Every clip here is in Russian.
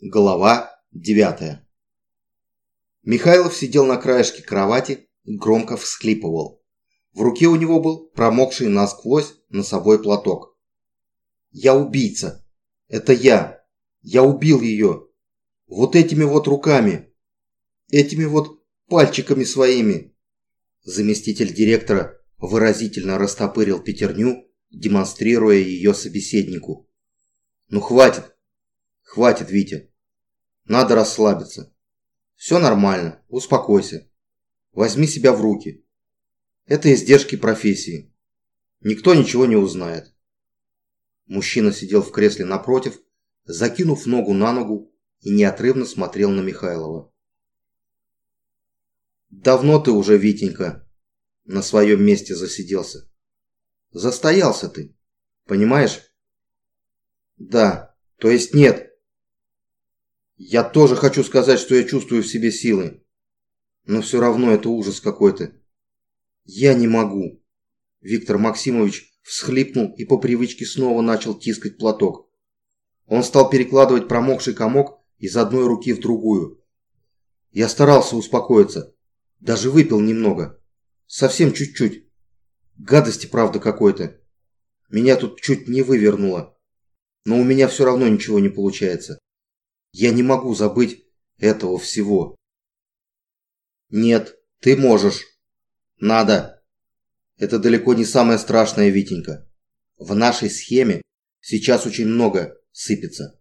Глава 9 Михайлов сидел на краешке кровати и громко всхлипывал. В руке у него был промокший насквозь носовой платок. «Я убийца! Это я! Я убил ее! Вот этими вот руками! Этими вот пальчиками своими!» Заместитель директора выразительно растопырил пятерню, демонстрируя ее собеседнику. «Ну хватит! Хватит, Витя! Надо расслабиться. Все нормально, успокойся. Возьми себя в руки. Это издержки профессии. Никто ничего не узнает. Мужчина сидел в кресле напротив, закинув ногу на ногу и неотрывно смотрел на Михайлова. «Давно ты уже, Витенька, на своем месте засиделся. Застоялся ты, понимаешь?» «Да, то есть нет, я тоже хочу сказать, что я чувствую в себе силы. Но все равно это ужас какой-то. Я не могу. Виктор Максимович всхлипнул и по привычке снова начал тискать платок. Он стал перекладывать промокший комок из одной руки в другую. Я старался успокоиться. Даже выпил немного. Совсем чуть-чуть. Гадости, правда, какой-то. Меня тут чуть не вывернуло. Но у меня все равно ничего не получается. Я не могу забыть этого всего. Нет, ты можешь. Надо. Это далеко не самое страшное, Витенька. В нашей схеме сейчас очень много сыпется.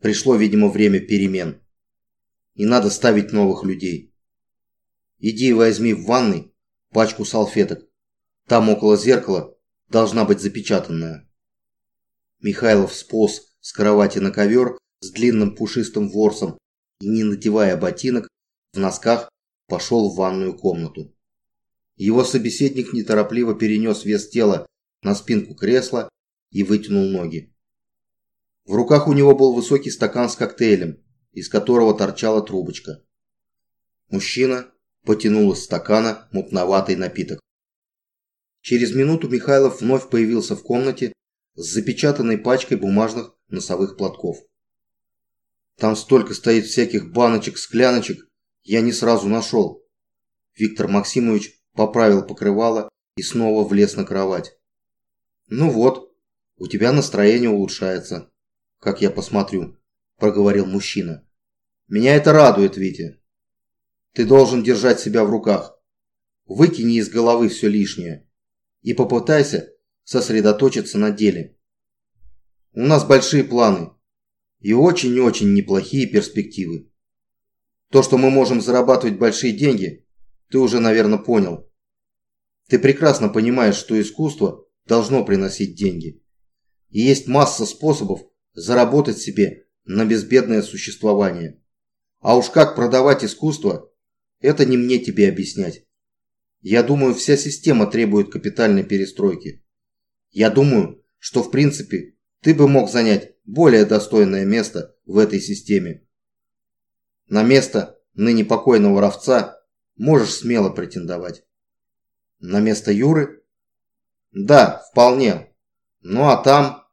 Пришло, видимо, время перемен. И надо ставить новых людей. Иди и возьми в ванной пачку салфеток. Там около зеркала должна быть запечатанная. Михайлов сполз с кровати на ковер с длинным пушистым ворсом и, не надевая ботинок, в носках пошел в ванную комнату. Его собеседник неторопливо перенес вес тела на спинку кресла и вытянул ноги. В руках у него был высокий стакан с коктейлем, из которого торчала трубочка. Мужчина потянул из стакана мутноватый напиток. Через минуту Михайлов вновь появился в комнате с запечатанной пачкой бумажных носовых платков. Там столько стоит всяких баночек, скляночек, я не сразу нашел. Виктор Максимович поправил покрывало и снова влез на кровать. Ну вот, у тебя настроение улучшается, как я посмотрю, проговорил мужчина. Меня это радует, Витя. Ты должен держать себя в руках. Выкини из головы все лишнее и попытайся сосредоточиться на деле. У нас большие планы, и очень-очень неплохие перспективы. То, что мы можем зарабатывать большие деньги, ты уже, наверное, понял. Ты прекрасно понимаешь, что искусство должно приносить деньги. И есть масса способов заработать себе на безбедное существование. А уж как продавать искусство, это не мне тебе объяснять. Я думаю, вся система требует капитальной перестройки. Я думаю, что в принципе ты бы мог занять более достойное место в этой системе. На место ныне покойного воровца можешь смело претендовать. На место Юры? Да, вполне. Ну а там...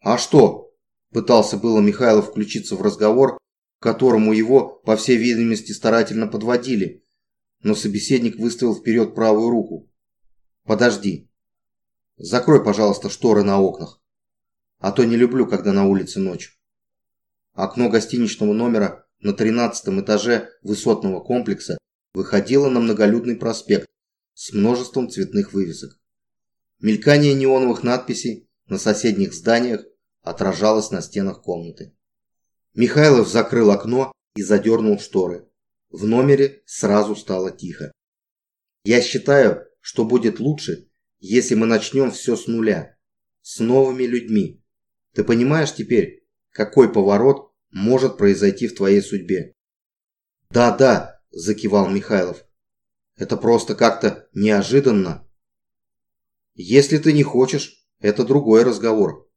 А что? Пытался было Михайлов включиться в разговор, которому его, по всей видимости, старательно подводили, но собеседник выставил вперед правую руку. Подожди. Закрой, пожалуйста, шторы на окнах а то не люблю, когда на улице ночь. Окно гостиничного номера на 13 этаже высотного комплекса выходило на многолюдный проспект с множеством цветных вывесок. Мелькание неоновых надписей на соседних зданиях отражалось на стенах комнаты. Михайлов закрыл окно и задернул шторы. В номере сразу стало тихо. «Я считаю, что будет лучше, если мы начнем все с нуля, с новыми людьми, ты понимаешь теперь, какой поворот может произойти в твоей судьбе? Да, да, закивал Михайлов. Это просто как-то неожиданно. Если ты не хочешь, это другой разговор.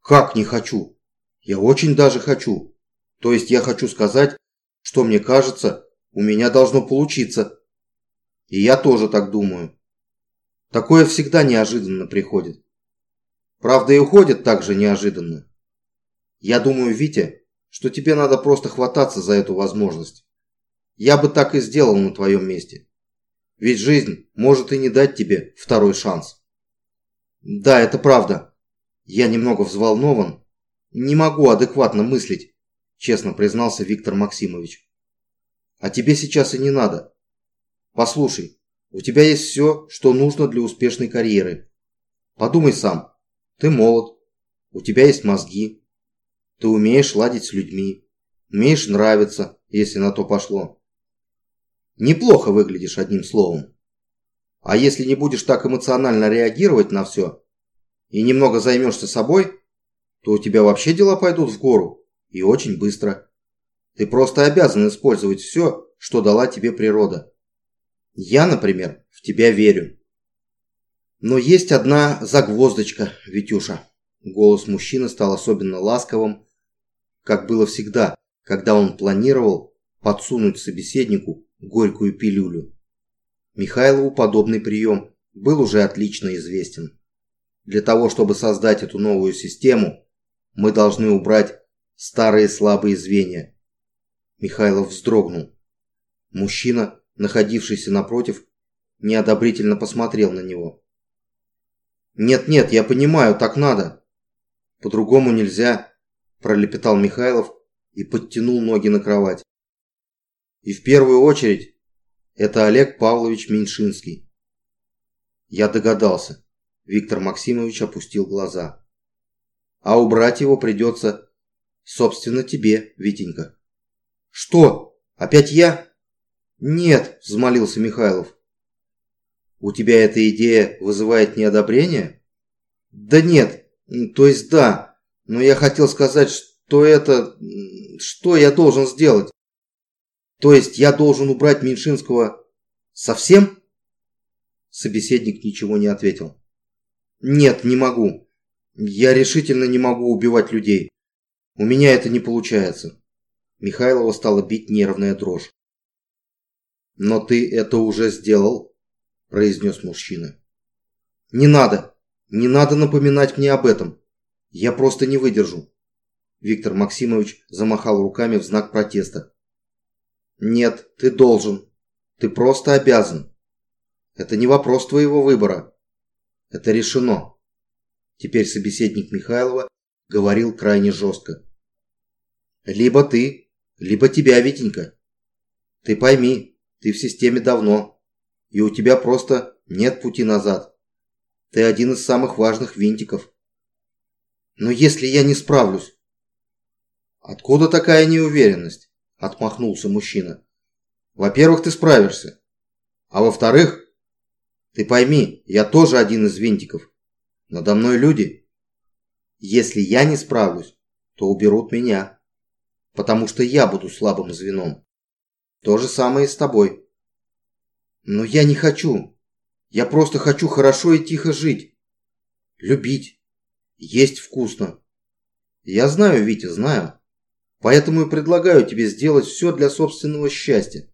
Как не хочу? Я очень даже хочу. То есть я хочу сказать, что мне кажется, у меня должно получиться. И я тоже так думаю. Такое всегда неожиданно приходит. Правда, и уходит так же неожиданно. Я думаю, Витя, что тебе надо просто хвататься за эту возможность. Я бы так и сделал на твоем месте. Ведь жизнь может и не дать тебе второй шанс. Да, это правда. Я немного взволнован. Не могу адекватно мыслить, честно признался Виктор Максимович. А тебе сейчас и не надо. Послушай, у тебя есть все, что нужно для успешной карьеры. Подумай сам. Ты молод. У тебя есть мозги. Ты умеешь ладить с людьми. Умеешь нравиться, если на то пошло. Неплохо выглядишь одним словом. А если не будешь так эмоционально реагировать на все и немного займешься собой, то у тебя вообще дела пойдут в гору и очень быстро. Ты просто обязан использовать все, что дала тебе природа. Я, например, в тебя верю. Но есть одна загвоздочка, Витюша. Голос мужчины стал особенно ласковым, как было всегда, когда он планировал подсунуть собеседнику горькую пилюлю. Михайлову подобный прием был уже отлично известен. Для того, чтобы создать эту новую систему, мы должны убрать старые слабые звенья. Михайлов вздрогнул. Мужчина, находившийся напротив, неодобрительно посмотрел на него. «Нет-нет, я понимаю, так надо. По-другому нельзя», – пролепетал Михайлов и подтянул ноги на кровать. И в первую очередь это Олег Павлович Меньшинский. Я догадался. Виктор Максимович опустил глаза. А убрать его придется, собственно, тебе, Витенька. Что? Опять я? Нет, взмолился Михайлов. У тебя эта идея вызывает неодобрение? Да нет, то есть да, но я хотел сказать, что это... Что я должен сделать? То есть я должен убрать Меньшинского совсем? Собеседник ничего не ответил. Нет, не могу. Я решительно не могу убивать людей. У меня это не получается. Михайлова стала бить нервная дрожь. Но ты это уже сделал, произнес мужчина. Не надо. Не надо напоминать мне об этом. Я просто не выдержу. Виктор Максимович замахал руками в знак протеста. Нет, ты должен. Ты просто обязан. Это не вопрос твоего выбора. Это решено. Теперь собеседник Михайлова говорил крайне жестко. Либо ты, либо тебя, Витенька. Ты пойми, ты в системе давно, и у тебя просто нет пути назад. Ты один из самых важных винтиков. Но если я не справлюсь? Откуда такая неуверенность? – отмахнулся мужчина. «Во-первых, ты справишься. А во-вторых, ты пойми, я тоже один из винтиков. Надо мной люди. Если я не справлюсь, то уберут меня. Потому что я буду слабым звеном. То же самое и с тобой. Но я не хочу. Я просто хочу хорошо и тихо жить. Любить. Есть вкусно. Я знаю, Витя, знаю. Поэтому и предлагаю тебе сделать все для собственного счастья.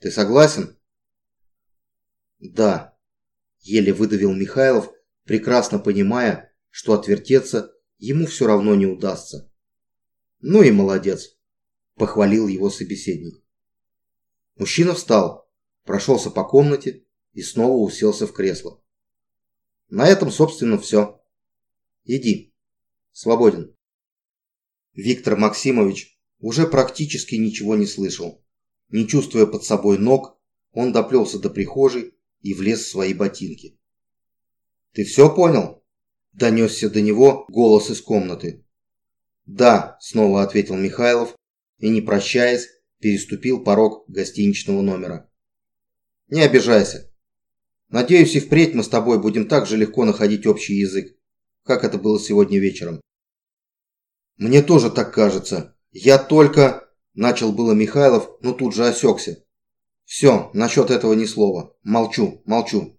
Ты согласен? Да, еле выдавил Михайлов, прекрасно понимая, что отвертеться ему все равно не удастся. Ну и молодец, похвалил его собеседник. Мужчина встал, прошелся по комнате и снова уселся в кресло. На этом, собственно, все. Иди. Свободен. Виктор Максимович уже практически ничего не слышал. Не чувствуя под собой ног, он доплелся до прихожей и влез в свои ботинки. «Ты все понял?» – донесся до него голос из комнаты. «Да», – снова ответил Михайлов и, не прощаясь, переступил порог гостиничного номера. «Не обижайся. Надеюсь, и впредь мы с тобой будем так же легко находить общий язык, как это было сегодня вечером. «Мне тоже так кажется. Я только...» Начал было Михайлов, но тут же осекся. «Все, насчет этого ни слова. Молчу, молчу».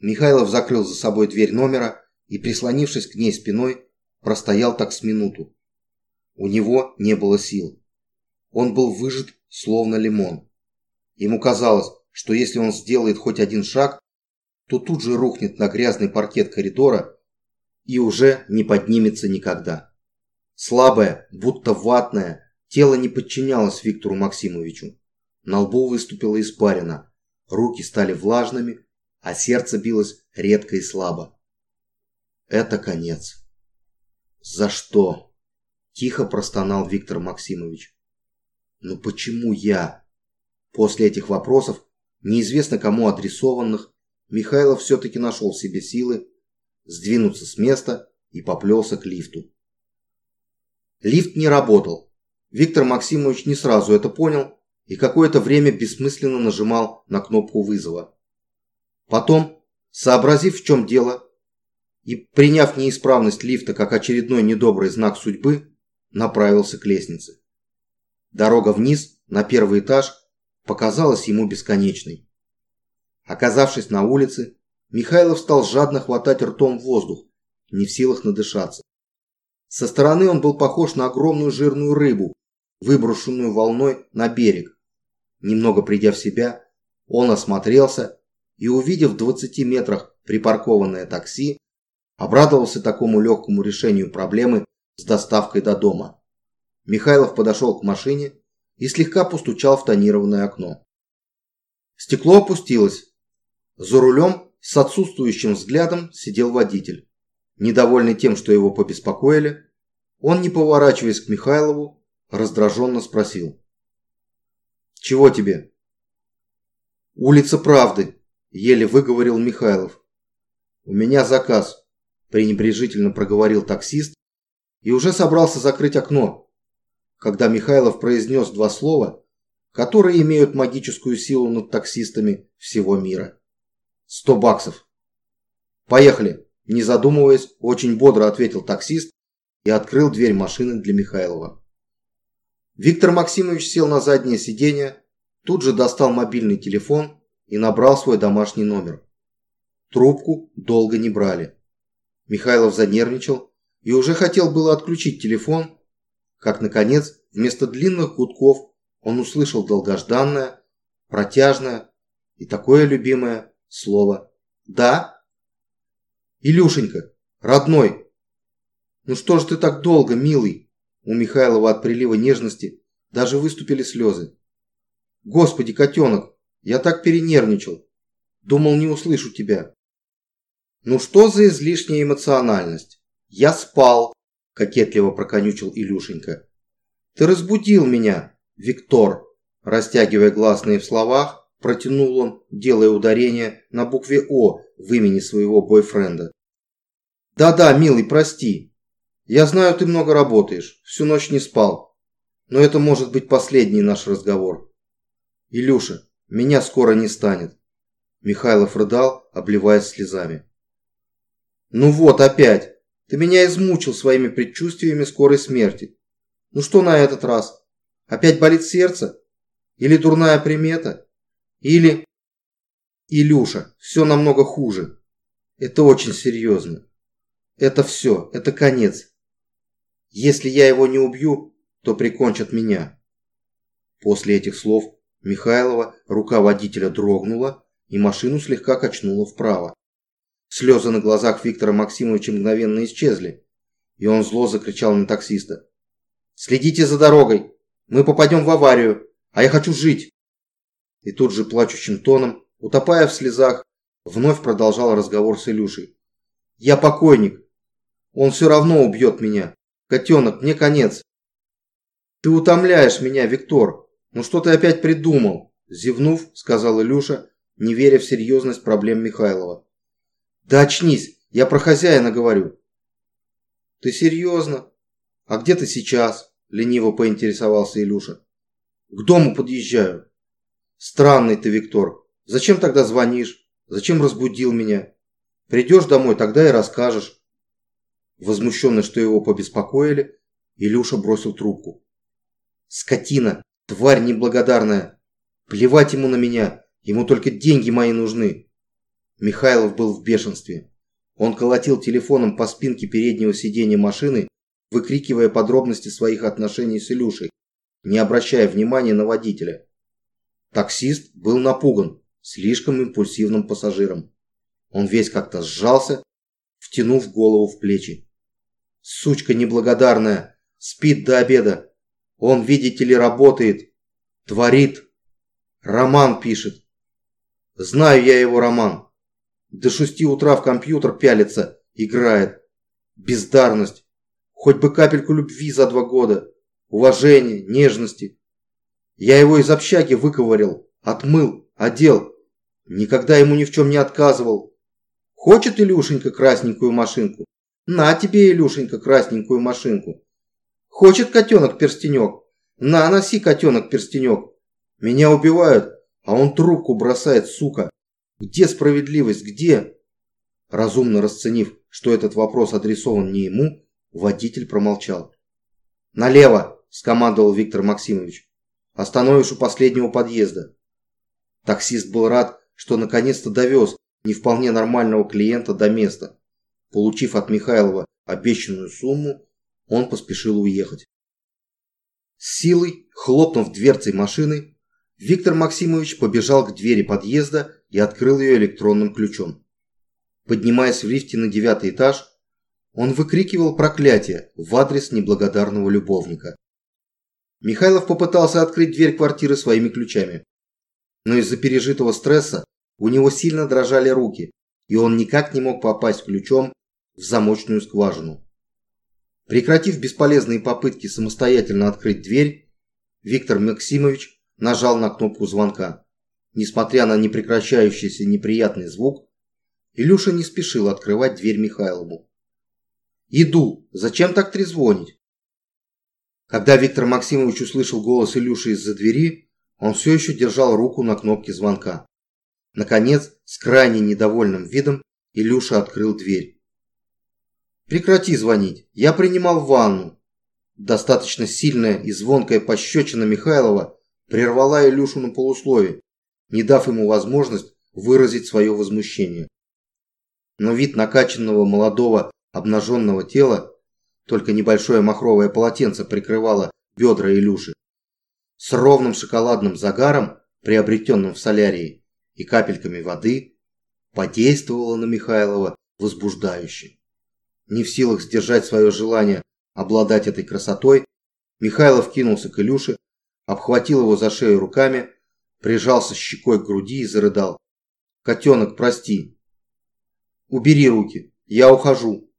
Михайлов закрыл за собой дверь номера и, прислонившись к ней спиной, простоял так с минуту. У него не было сил. Он был выжат, словно лимон. Ему казалось, что если он сделает хоть один шаг, то тут же рухнет на грязный паркет коридора и уже не поднимется никогда. Слабое, будто ватное, тело не подчинялось Виктору Максимовичу. На лбу выступила испарина, руки стали влажными, а сердце билось редко и слабо. Это конец. За что? Тихо простонал Виктор Максимович. Ну почему я? После этих вопросов, неизвестно кому адресованных, Михайлов все-таки нашел в себе силы сдвинуться с места и поплелся к лифту. Лифт не работал. Виктор Максимович не сразу это понял и какое-то время бессмысленно нажимал на кнопку вызова. Потом, сообразив, в чем дело, и приняв неисправность лифта как очередной недобрый знак судьбы, направился к лестнице. Дорога вниз, на первый этаж, показалась ему бесконечной. Оказавшись на улице, Михайлов стал жадно хватать ртом воздух, не в силах надышаться. Со стороны он был похож на огромную жирную рыбу, выброшенную волной на берег. Немного придя в себя, он осмотрелся и, увидев в 20 метрах припаркованное такси, обрадовался такому легкому решению проблемы с доставкой до дома. Михайлов подошел к машине и слегка постучал в тонированное окно. Стекло опустилось. За рулем с отсутствующим взглядом сидел водитель. Недовольный тем, что его побеспокоили, он, не поворачиваясь к Михайлову, раздраженно спросил. «Чего тебе?» «Улица Правды», – еле выговорил Михайлов. «У меня заказ», – пренебрежительно проговорил таксист и уже собрался закрыть окно, когда Михайлов произнес два слова, которые имеют магическую силу над таксистами всего мира. «Сто баксов». «Поехали», – не задумываясь, очень бодро ответил таксист и открыл дверь машины для Михайлова. Виктор Максимович сел на заднее сиденье, тут же достал мобильный телефон и набрал свой домашний номер. Трубку долго не брали. Михайлов занервничал и уже хотел было отключить телефон, как, наконец, вместо длинных гудков он услышал долгожданное, протяжное и такое любимое слово «Да?» «Илюшенька, родной, ну что ж ты так долго, милый?» У Михайлова от прилива нежности даже выступили слезы. «Господи, котенок, я так перенервничал. Думал, не услышу тебя». «Ну что за излишняя эмоциональность? Я спал», – кокетливо проконючил Илюшенька. «Ты разбудил меня, Виктор», – растягивая гласные в словах, протянул он, делая ударение на букве «О» в имени своего бойфренда. «Да-да, милый, прости. Я знаю, ты много работаешь, всю ночь не спал. Но это может быть последний наш разговор. Илюша, меня скоро не станет. Михайлов рыдал, обливаясь слезами. Ну вот опять. Ты меня измучил своими предчувствиями скорой смерти. Ну что на этот раз? Опять болит сердце? Или дурная примета? Или... Илюша, все намного хуже. Это очень серьезно. Это все, это конец. Если я его не убью, то прикончат меня. После этих слов Михайлова рука водителя дрогнула, и машину слегка качнула вправо. Слезы на глазах Виктора Максимовича мгновенно исчезли, и он зло закричал на таксиста. «Следите за дорогой! Мы попадем в аварию, а я хочу жить!» И тут же плачущим тоном, утопая в слезах, вновь продолжал разговор с Илюшей. «Я покойник. Он все равно убьет меня. Котенок, мне конец. Ты утомляешь меня, Виктор. Ну что ты опять придумал? Зевнув, сказал Илюша, не веря в серьезность проблем Михайлова. Да очнись, я про хозяина говорю. Ты серьезно? А где ты сейчас? Лениво поинтересовался Илюша. К дому подъезжаю. Странный ты, Виктор. Зачем тогда звонишь? Зачем разбудил меня? Придешь домой, тогда и расскажешь. Возмущенный, что его побеспокоили, Илюша бросил трубку. «Скотина! Тварь неблагодарная! Плевать ему на меня! Ему только деньги мои нужны!» Михайлов был в бешенстве. Он колотил телефоном по спинке переднего сиденья машины, выкрикивая подробности своих отношений с Илюшей, не обращая внимания на водителя. Таксист был напуган слишком импульсивным пассажиром. Он весь как-то сжался, втянув голову в плечи. «Сучка неблагодарная! спит до обеда. Он, видите ли, работает, творит, роман пишет. Знаю я его роман. До шести утра в компьютер пялится, играет. Бездарность. Хоть бы капельку любви за два года. Уважения, нежности. Я его из общаги выковырил, отмыл, одел. Никогда ему ни в чем не отказывал. Хочет Илюшенька красненькую машинку? На тебе, Илюшенька, красненькую машинку. Хочет котенок перстенек? На, носи, котенок перстенек. Меня убивают, а он трубку бросает, сука. Где справедливость, где? Разумно расценив, что этот вопрос адресован не ему, водитель промолчал. «Налево!» – скомандовал Виктор Максимович. «Остановишь у последнего подъезда». Таксист был рад, что наконец-то довез не вполне нормального клиента до места. Получив от Михайлова обещанную сумму, он поспешил уехать. С силой, хлопнув дверцей машины, Виктор Максимович побежал к двери подъезда и открыл ее электронным ключом. Поднимаясь в лифте на девятый этаж, он выкрикивал проклятие в адрес неблагодарного любовника. Михайлов попытался открыть дверь квартиры своими ключами. Но из-за пережитого стресса у него сильно дрожали руки, и он никак не мог попасть ключом в замочную скважину. Прекратив бесполезные попытки самостоятельно открыть дверь, Виктор Максимович нажал на кнопку звонка. Несмотря на непрекращающийся неприятный звук, Илюша не спешил открывать дверь Михайлову. «Иду! Зачем так трезвонить?» Когда Виктор Максимович услышал голос Илюши из-за двери, он все еще держал руку на кнопке звонка. Наконец, с крайне недовольным видом, Илюша открыл дверь. «Прекрати звонить, я принимал ванну». Достаточно сильная и звонкая пощечина Михайлова прервала Илюшу на полуслове, не дав ему возможность выразить свое возмущение. Но вид накачанного молодого обнаженного тела, только небольшое махровое полотенце прикрывало бедра Илюши, с ровным шоколадным загаром, приобретенным в солярии, и капельками воды подействовало на Михайлова возбуждающе. Не в силах сдержать свое желание обладать этой красотой, Михайлов кинулся к Илюше, обхватил его за шею руками, прижался щекой к груди и зарыдал. «Котенок, прости!» «Убери руки, я ухожу!»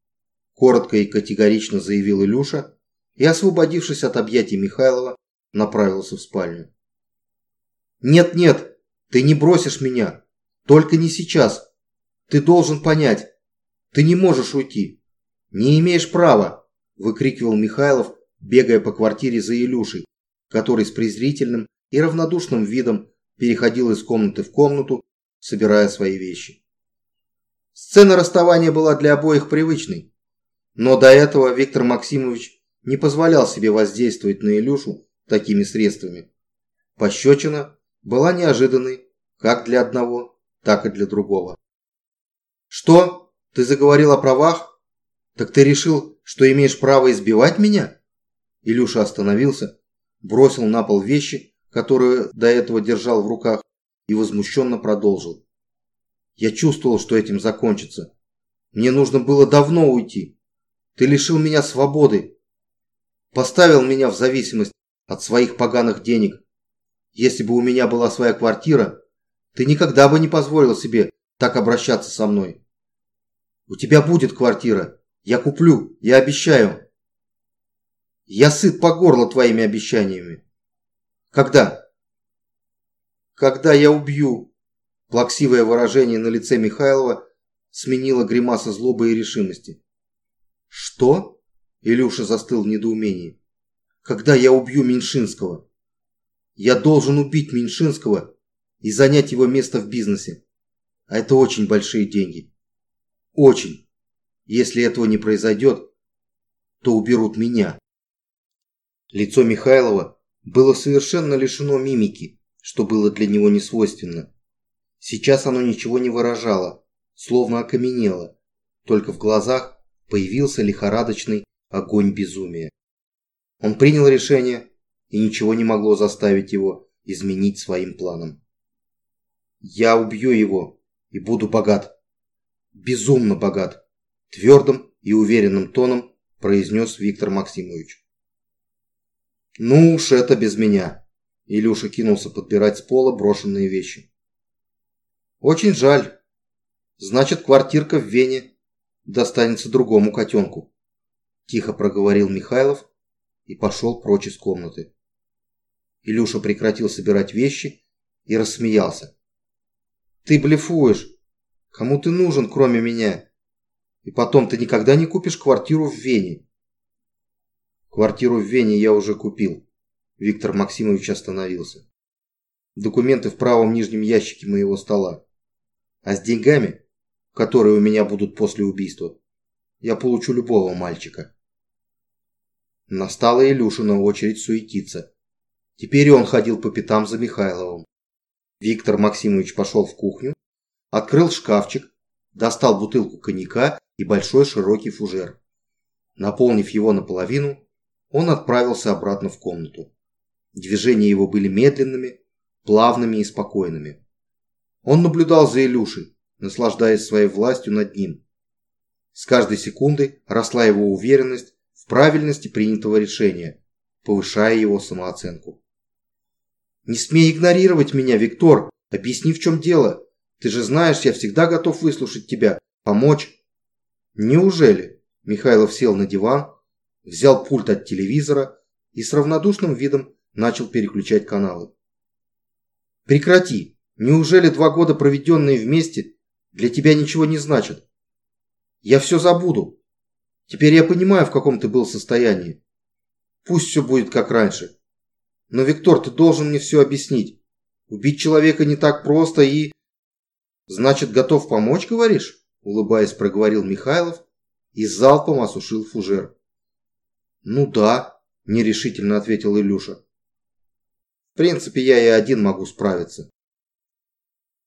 Коротко и категорично заявил Илюша и, освободившись от объятий Михайлова, направился в спальню. «Нет-нет!» Ты не бросишь меня. Только не сейчас. Ты должен понять. Ты не можешь уйти. Не имеешь права, выкрикивал Михайлов, бегая по квартире за Илюшей, который с презрительным и равнодушным видом переходил из комнаты в комнату, собирая свои вещи. Сцена расставания была для обоих привычной, но до этого Виктор Максимович не позволял себе воздействовать на Илюшу такими средствами. Пощечина была неожиданной как для одного, так и для другого. «Что? Ты заговорил о правах? Так ты решил, что имеешь право избивать меня?» Илюша остановился, бросил на пол вещи, которые до этого держал в руках, и возмущенно продолжил. «Я чувствовал, что этим закончится. Мне нужно было давно уйти. Ты лишил меня свободы. Поставил меня в зависимость от своих поганых денег. Если бы у меня была своя квартира, ты никогда бы не позволил себе так обращаться со мной. У тебя будет квартира. Я куплю, я обещаю. Я сыт по горло твоими обещаниями. Когда? Когда я убью. Плаксивое выражение на лице Михайлова сменило гримаса злобы и решимости. Что? Илюша застыл в недоумении. Когда я убью Меньшинского? Я должен убить Меньшинского и занять его место в бизнесе. А это очень большие деньги. Очень. Если этого не произойдет, то уберут меня. Лицо Михайлова было совершенно лишено мимики, что было для него не свойственно. Сейчас оно ничего не выражало, словно окаменело, только в глазах появился лихорадочный огонь безумия. Он принял решение и ничего не могло заставить его изменить своим планам. Я убью его и буду богат. Безумно богат. Твердым и уверенным тоном произнес Виктор Максимович. Ну уж это без меня. Илюша кинулся подбирать с пола брошенные вещи. Очень жаль. Значит, квартирка в Вене достанется другому котенку. Тихо проговорил Михайлов и пошел прочь из комнаты. Илюша прекратил собирать вещи и рассмеялся. «Ты блефуешь! Кому ты нужен, кроме меня? И потом, ты никогда не купишь квартиру в Вене!» «Квартиру в Вене я уже купил». Виктор Максимович остановился. «Документы в правом нижнем ящике моего стола. А с деньгами, которые у меня будут после убийства, я получу любого мальчика». Настала Илюшина очередь суетиться. Теперь он ходил по пятам за Михайловым. Виктор Максимович пошел в кухню, открыл шкафчик, достал бутылку коньяка и большой широкий фужер. Наполнив его наполовину, он отправился обратно в комнату. Движения его были медленными, плавными и спокойными. Он наблюдал за Илюшей, наслаждаясь своей властью над ним. С каждой секундой росла его уверенность в правильности принятого решения, повышая его самооценку. «Не смей игнорировать меня, Виктор! Объясни, в чем дело. Ты же знаешь, я всегда готов выслушать тебя, помочь». «Неужели?» Михайлов сел на диван, взял пульт от телевизора и с равнодушным видом начал переключать каналы. «Прекрати! Неужели два года, проведенные вместе, для тебя ничего не значат? Я все забуду. Теперь я понимаю, в каком ты был состоянии. Пусть все будет как раньше. Но, Виктор, ты должен мне все объяснить. Убить человека не так просто и... Значит, готов помочь, говоришь? Улыбаясь, проговорил Михайлов и залпом осушил фужер. Ну да, нерешительно ответил Илюша. В принципе, я и один могу справиться.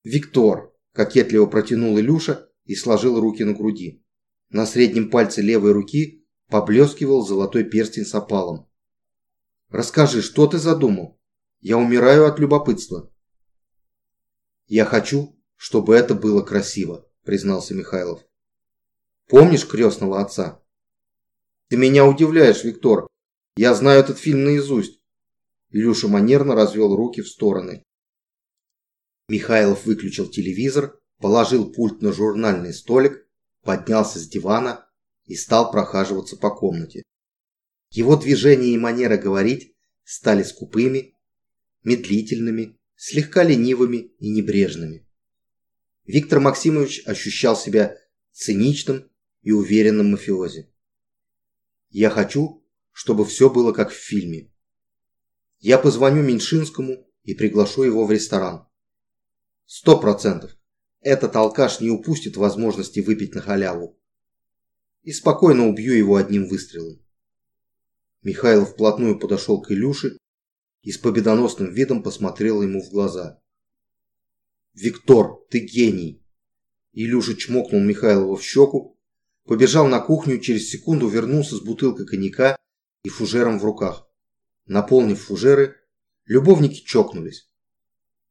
Виктор, кокетливо протянул Илюша и сложил руки на груди. На среднем пальце левой руки поблескивал золотой перстень с опалом. Расскажи, что ты задумал? Я умираю от любопытства. Я хочу, чтобы это было красиво, признался Михайлов. Помнишь крестного отца? Ты меня удивляешь, Виктор. Я знаю этот фильм наизусть. Илюша манерно развел руки в стороны. Михайлов выключил телевизор, положил пульт на журнальный столик, поднялся с дивана и стал прохаживаться по комнате. Его движения и манера говорить стали скупыми, медлительными, слегка ленивыми и небрежными. Виктор Максимович ощущал себя циничным и уверенным мафиози. «Я хочу, чтобы все было как в фильме. Я позвоню Меньшинскому и приглашу его в ресторан. Сто процентов. Этот алкаш не упустит возможности выпить на халяву. И спокойно убью его одним выстрелом. Михайлов вплотную подошел к Илюше и с победоносным видом посмотрел ему в глаза. «Виктор, ты гений!» Илюша чмокнул Михайлова в щеку, побежал на кухню, через секунду вернулся с бутылкой коньяка и фужером в руках. Наполнив фужеры, любовники чокнулись.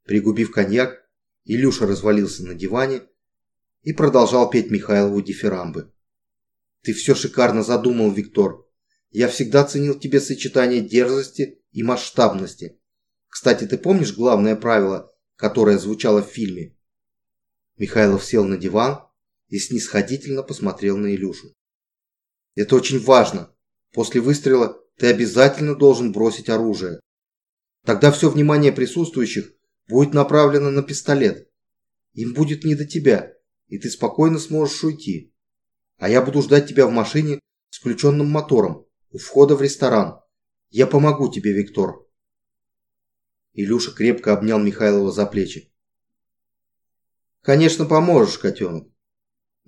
Пригубив коньяк, Илюша развалился на диване и продолжал петь Михайлову дифирамбы. «Ты все шикарно задумал, Виктор!» Я всегда ценил тебе сочетание дерзости и масштабности. Кстати, ты помнишь главное правило, которое звучало в фильме? Михайлов сел на диван и снисходительно посмотрел на Илюшу. Это очень важно. После выстрела ты обязательно должен бросить оружие. Тогда все внимание присутствующих будет направлено на пистолет. Им будет не до тебя, и ты спокойно сможешь уйти. А я буду ждать тебя в машине с включенным мотором, у входа в ресторан. Я помогу тебе, Виктор. Илюша крепко обнял Михайлова за плечи. Конечно, поможешь, котенок.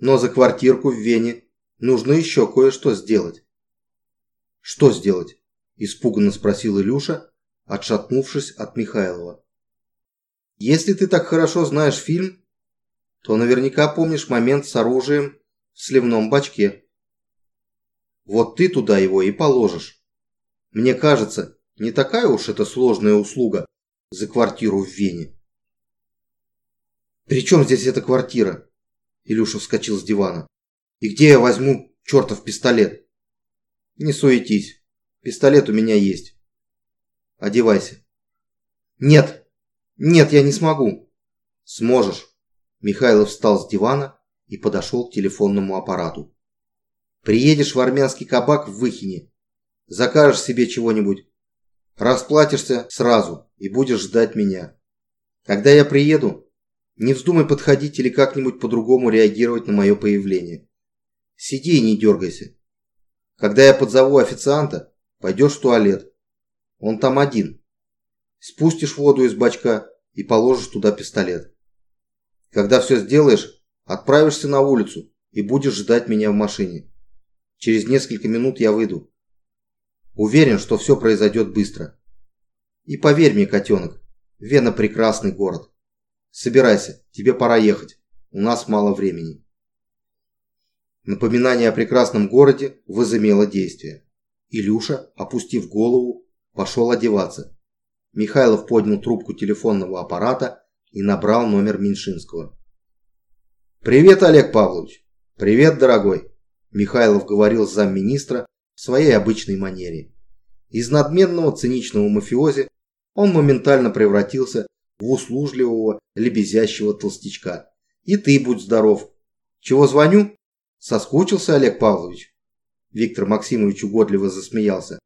Но за квартирку в Вене нужно еще кое-что сделать. Что сделать? Испуганно спросил Илюша, отшатнувшись от Михайлова. Если ты так хорошо знаешь фильм, то наверняка помнишь момент с оружием в сливном бачке. Вот ты туда его и положишь. Мне кажется, не такая уж это сложная услуга за квартиру в Вене. «При здесь эта квартира?» Илюша вскочил с дивана. «И где я возьму чертов пистолет?» «Не суетись. Пистолет у меня есть. одевайся. Нет, нет, я не смогу. Сможешь. Михайлов встал с дивана и подошел к телефонному аппарату. Приедешь в армянский кабак в Выхине. Закажешь себе чего-нибудь. Расплатишься сразу и будешь ждать меня. Когда я приеду, не вздумай подходить или как-нибудь по-другому реагировать на мое появление. Сиди и не дергайся. Когда я подзову официанта, пойдешь в туалет. Он там один. Спустишь воду из бачка и положишь туда пистолет. Когда все сделаешь, отправишься на улицу и будешь ждать меня в машине. Через несколько минут я выйду. Уверен, что все произойдет быстро. И поверь мне, котенок, Вена прекрасный город. Собирайся, тебе пора ехать. У нас мало времени. Напоминание о прекрасном городе возымело действие. Илюша, опустив голову, пошел одеваться. Михайлов поднял трубку телефонного аппарата и набрал номер Меньшинского. «Привет, Олег Павлович!» «Привет, дорогой!» Михайлов говорил замминистра в своей обычной манере. Из надменного циничного мафиози он моментально превратился в услужливого, лебезящего толстячка. «И ты будь здоров!» «Чего звоню?» «Соскучился, Олег Павлович?» Виктор Максимович угодливо засмеялся.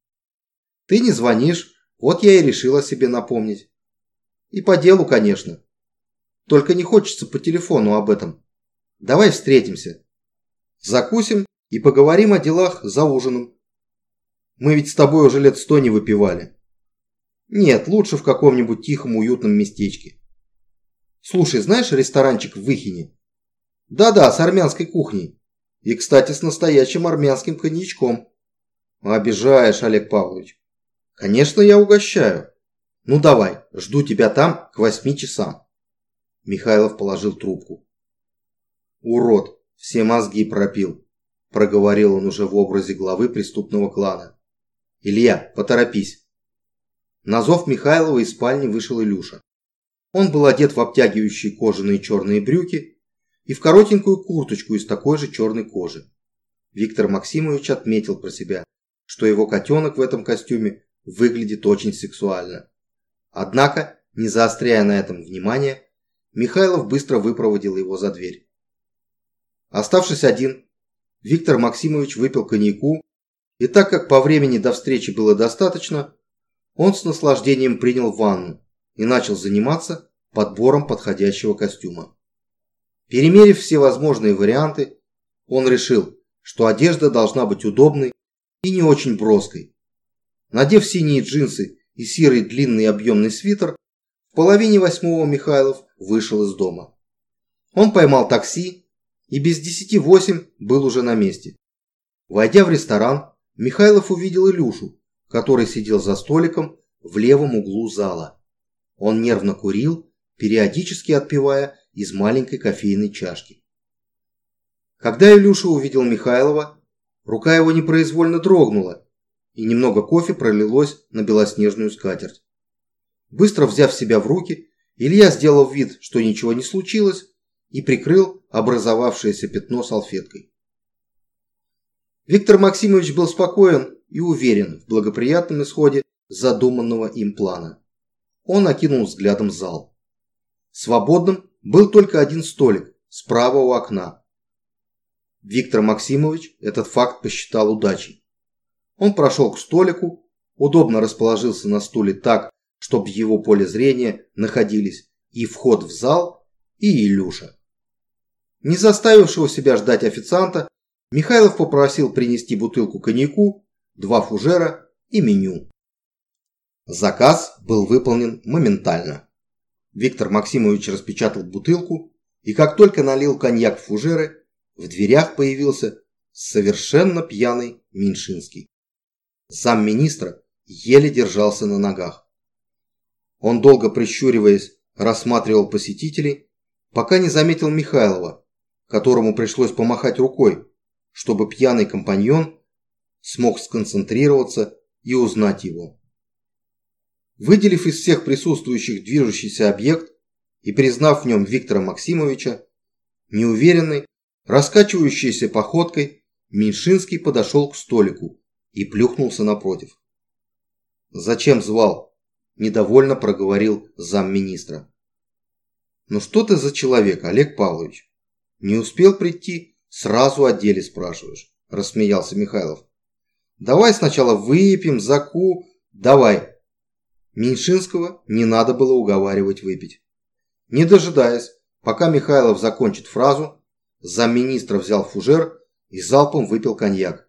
«Ты не звонишь, вот я и решила себе напомнить. И по делу, конечно. Только не хочется по телефону об этом. Давай встретимся. Закусим и поговорим о делах за ужином. Мы ведь с тобой уже лет сто не выпивали. Нет, лучше в каком-нибудь тихом уютном местечке. Слушай, знаешь ресторанчик в Выхине? Да-да, с армянской кухней. И, кстати, с настоящим армянским коньячком. Обижаешь, Олег Павлович. Конечно, я угощаю. Ну давай, жду тебя там к восьми часам. Михайлов положил трубку. Урод, все мозги пропил, проговорил он уже в образе главы преступного клана. Илья, поторопись. На зов Михайлова из спальни вышел Илюша. Он был одет в обтягивающие кожаные черные брюки и в коротенькую курточку из такой же черной кожи. Виктор Максимович отметил про себя, что его котенок в этом костюме выглядит очень сексуально. Однако, не заостряя на этом внимание, Михайлов быстро выпроводил его за дверь. Оставшись один, Виктор Максимович выпил коньяку, и так как по времени до встречи было достаточно, он с наслаждением принял ванну и начал заниматься подбором подходящего костюма. Перемерив все возможные варианты, он решил, что одежда должна быть удобной и не очень броской. Надев синие джинсы и серый длинный объемный свитер, в половине восьмого Михайлов вышел из дома. Он поймал такси и без десяти восемь был уже на месте. Войдя в ресторан, Михайлов увидел Илюшу, который сидел за столиком в левом углу зала. Он нервно курил, периодически отпивая из маленькой кофейной чашки. Когда Илюша увидел Михайлова, рука его непроизвольно дрогнула, и немного кофе пролилось на белоснежную скатерть. Быстро взяв себя в руки, Илья сделал вид, что ничего не случилось, и прикрыл образовавшееся пятно салфеткой. Виктор Максимович был спокоен и уверен в благоприятном исходе задуманного им плана. Он окинул взглядом зал. Свободным был только один столик справа у окна. Виктор Максимович этот факт посчитал удачей. Он прошел к столику, удобно расположился на стуле так, чтобы в его поле зрения находились и вход в зал, и Илюша. Не заставившего себя ждать официанта, Михайлов попросил принести бутылку коньяку, два фужера и меню. Заказ был выполнен моментально. Виктор Максимович распечатал бутылку, и как только налил коньяк в фужеры, в дверях появился совершенно пьяный Миншинский. Замминистра еле держался на ногах. Он долго прищуриваясь рассматривал посетителей, пока не заметил Михайлова, которому пришлось помахать рукой, чтобы пьяный компаньон смог сконцентрироваться и узнать его. Выделив из всех присутствующих движущийся объект и признав в нем Виктора Максимовича, неуверенный, раскачивающейся походкой, Меньшинский подошел к столику и плюхнулся напротив. «Зачем звал?» недовольно проговорил замминистра. «Ну что ты за человек, Олег Павлович? Не успел прийти, сразу о деле спрашиваешь», – рассмеялся Михайлов. «Давай сначала выпьем, заку, давай». Меньшинского не надо было уговаривать выпить. Не дожидаясь, пока Михайлов закончит фразу, замминистра взял фужер и залпом выпил коньяк.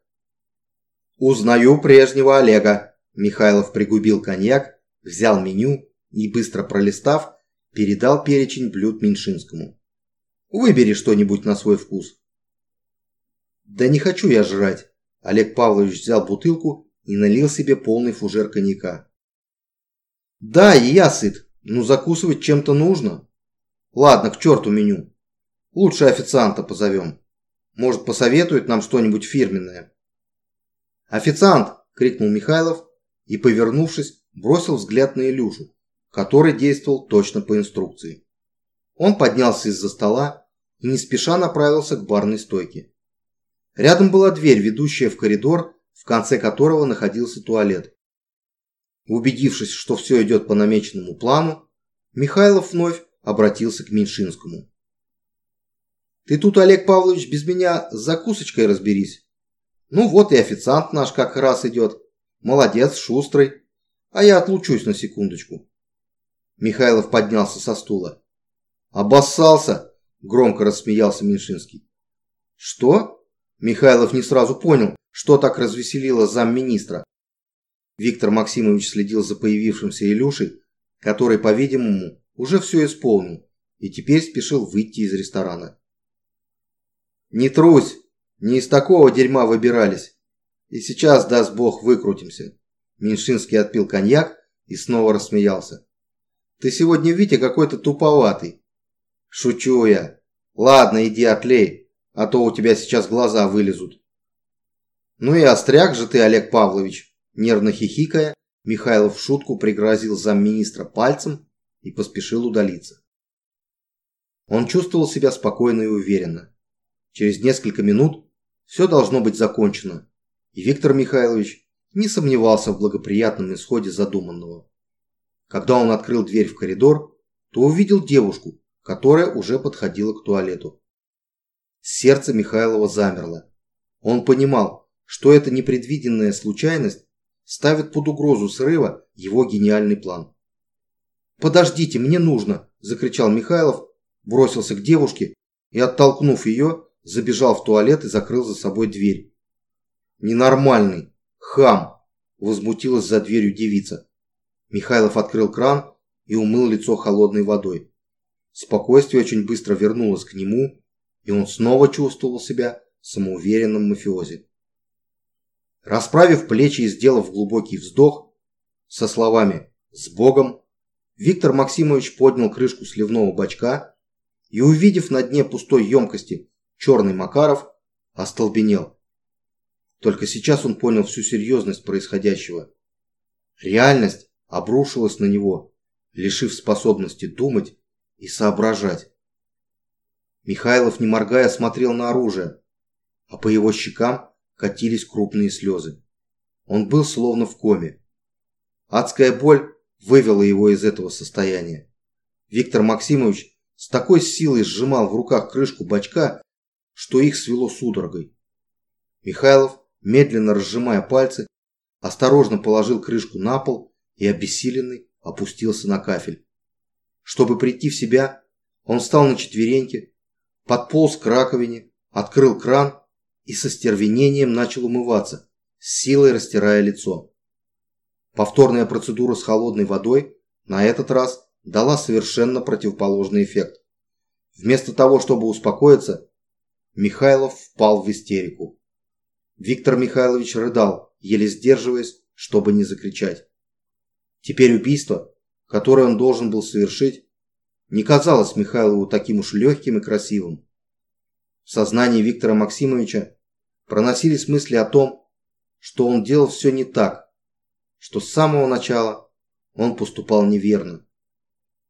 «Узнаю прежнего Олега», – Михайлов пригубил коньяк, взял меню и, быстро пролистав, передал перечень блюд Меньшинскому. «Выбери что-нибудь на свой вкус». «Да не хочу я жрать», – Олег Павлович взял бутылку и налил себе полный фужер коньяка. «Да, и я сыт, но закусывать чем-то нужно. Ладно, к черту меню. Лучше официанта позовем. Может, посоветует нам что-нибудь фирменное». «Официант!» – крикнул Михайлов и, повернувшись, бросил взгляд на Илюшу, который действовал точно по инструкции. Он поднялся из-за стола и не спеша направился к барной стойке. Рядом была дверь, ведущая в коридор, в конце которого находился туалет. Убедившись, что все идет по намеченному плану, Михайлов вновь обратился к Меньшинскому. «Ты тут, Олег Павлович, без меня с закусочкой разберись. Ну вот и официант наш как раз идет. Молодец, шустрый. А я отлучусь на секундочку». Михайлов поднялся со стула. «Обоссался!» – громко рассмеялся Меньшинский. «Что?» Михайлов не сразу понял, что так развеселило замминистра. Виктор Максимович следил за появившимся Илюшей, который, по-видимому, уже все исполнил и теперь спешил выйти из ресторана. «Не трусь! Не из такого дерьма выбирались. И сейчас, даст бог, выкрутимся». Меньшинский отпил коньяк и снова рассмеялся. «Ты сегодня, Витя, какой-то туповатый». «Шучу я. Ладно, иди отлей, а то у тебя сейчас глаза вылезут». «Ну и остряк же ты, Олег Павлович», Нервно хихикая, Михайлов в шутку пригрозил замминистра пальцем и поспешил удалиться. Он чувствовал себя спокойно и уверенно. Через несколько минут все должно быть закончено, и Виктор Михайлович не сомневался в благоприятном исходе задуманного. Когда он открыл дверь в коридор, то увидел девушку, которая уже подходила к туалету. Сердце Михайлова замерло. Он понимал, что это непредвиденная случайность ставит под угрозу срыва его гениальный план. «Подождите, мне нужно!» – закричал Михайлов, бросился к девушке и, оттолкнув ее, забежал в туалет и закрыл за собой дверь. «Ненормальный! Хам!» – возмутилась за дверью девица. Михайлов открыл кран и умыл лицо холодной водой. Спокойствие очень быстро вернулось к нему, и он снова чувствовал себя самоуверенным мафиози. Расправив плечи и сделав глубокий вздох, со словами «С Богом!», Виктор Максимович поднял крышку сливного бачка и, увидев на дне пустой емкости черный Макаров, остолбенел. Только сейчас он понял всю серьезность происходящего. Реальность обрушилась на него, лишив способности думать и соображать. Михайлов, не моргая, смотрел на оружие, а по его щекам катились крупные слезы. Он был словно в коме. Адская боль вывела его из этого состояния. Виктор Максимович с такой силой сжимал в руках крышку бачка, что их свело судорогой. Михайлов, медленно разжимая пальцы, осторожно положил крышку на пол и обессиленный опустился на кафель. Чтобы прийти в себя, он встал на четвереньки, подполз к раковине, открыл кран и со стервенением начал умываться, с силой растирая лицо. Повторная процедура с холодной водой на этот раз дала совершенно противоположный эффект. Вместо того, чтобы успокоиться, Михайлов впал в истерику. Виктор Михайлович рыдал, еле сдерживаясь, чтобы не закричать. Теперь убийство, которое он должен был совершить, не казалось Михайлову таким уж легким и красивым. В сознании Виктора Максимовича проносились мысли о том, что он делал все не так, что с самого начала он поступал неверно.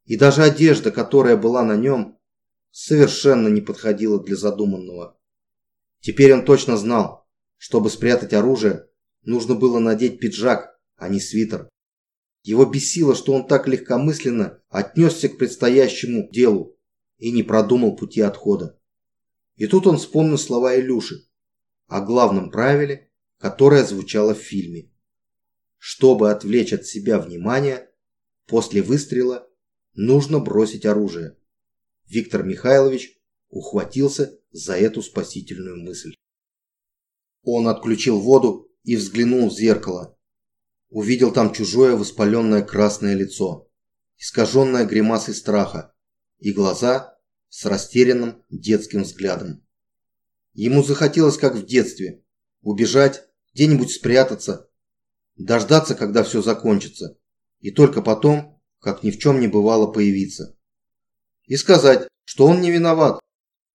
И даже одежда, которая была на нем, совершенно не подходила для задуманного. Теперь он точно знал, чтобы спрятать оружие, нужно было надеть пиджак, а не свитер. Его бесило, что он так легкомысленно отнесся к предстоящему делу и не продумал пути отхода. И тут он вспомнил слова Илюши о главном правиле, которое звучало в фильме. Чтобы отвлечь от себя внимание, после выстрела нужно бросить оружие. Виктор Михайлович ухватился за эту спасительную мысль. Он отключил воду и взглянул в зеркало. Увидел там чужое воспаленное красное лицо, искаженное гримасой страха, и глаза с растерянным детским взглядом. Ему захотелось, как в детстве, убежать, где-нибудь спрятаться, дождаться, когда все закончится, и только потом, как ни в чем не бывало, появиться. И сказать, что он не виноват,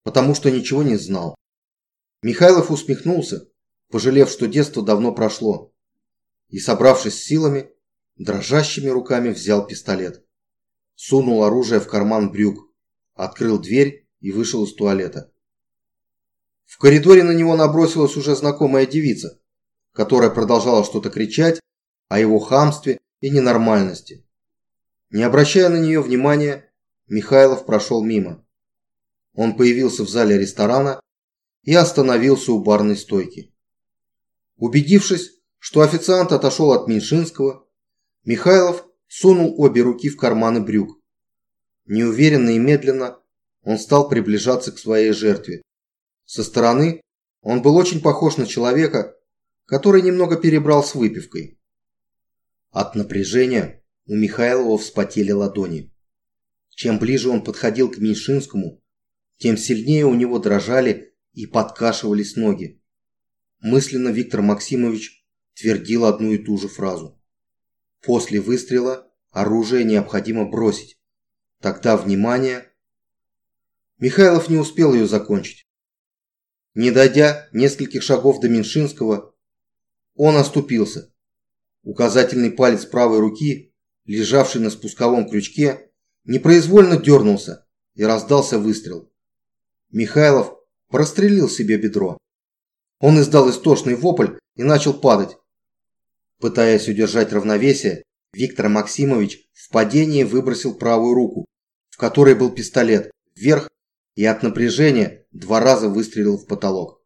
потому что ничего не знал. Михайлов усмехнулся, пожалев, что детство давно прошло, и, собравшись с силами, дрожащими руками взял пистолет. Сунул оружие в карман брюк, открыл дверь и вышел из туалета. В коридоре на него набросилась уже знакомая девица, которая продолжала что-то кричать о его хамстве и ненормальности. Не обращая на нее внимания, Михайлов прошел мимо. Он появился в зале ресторана и остановился у барной стойки. Убедившись, что официант отошел от Меньшинского, Михайлов сунул обе руки в карманы брюк. Неуверенно и медленно он стал приближаться к своей жертве. Со стороны он был очень похож на человека, который немного перебрал с выпивкой. От напряжения у Михайлова вспотели ладони. Чем ближе он подходил к Меньшинскому, тем сильнее у него дрожали и подкашивались ноги. Мысленно Виктор Максимович твердил одну и ту же фразу. После выстрела оружие необходимо бросить. Тогда внимание... Михайлов не успел ее закончить. Не дойдя нескольких шагов до Меньшинского, он оступился. Указательный палец правой руки, лежавший на спусковом крючке, непроизвольно дернулся и раздался выстрел. Михайлов прострелил себе бедро. Он издал истошный вопль и начал падать. Пытаясь удержать равновесие, Виктор Максимович в падении выбросил правую руку, в которой был пистолет, вверх и от напряжения два раза выстрелил в потолок.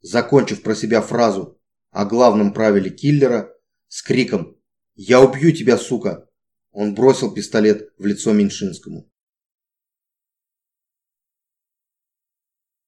Закончив про себя фразу о главном правиле киллера, с криком «Я убью тебя, сука!» он бросил пистолет в лицо Меньшинскому.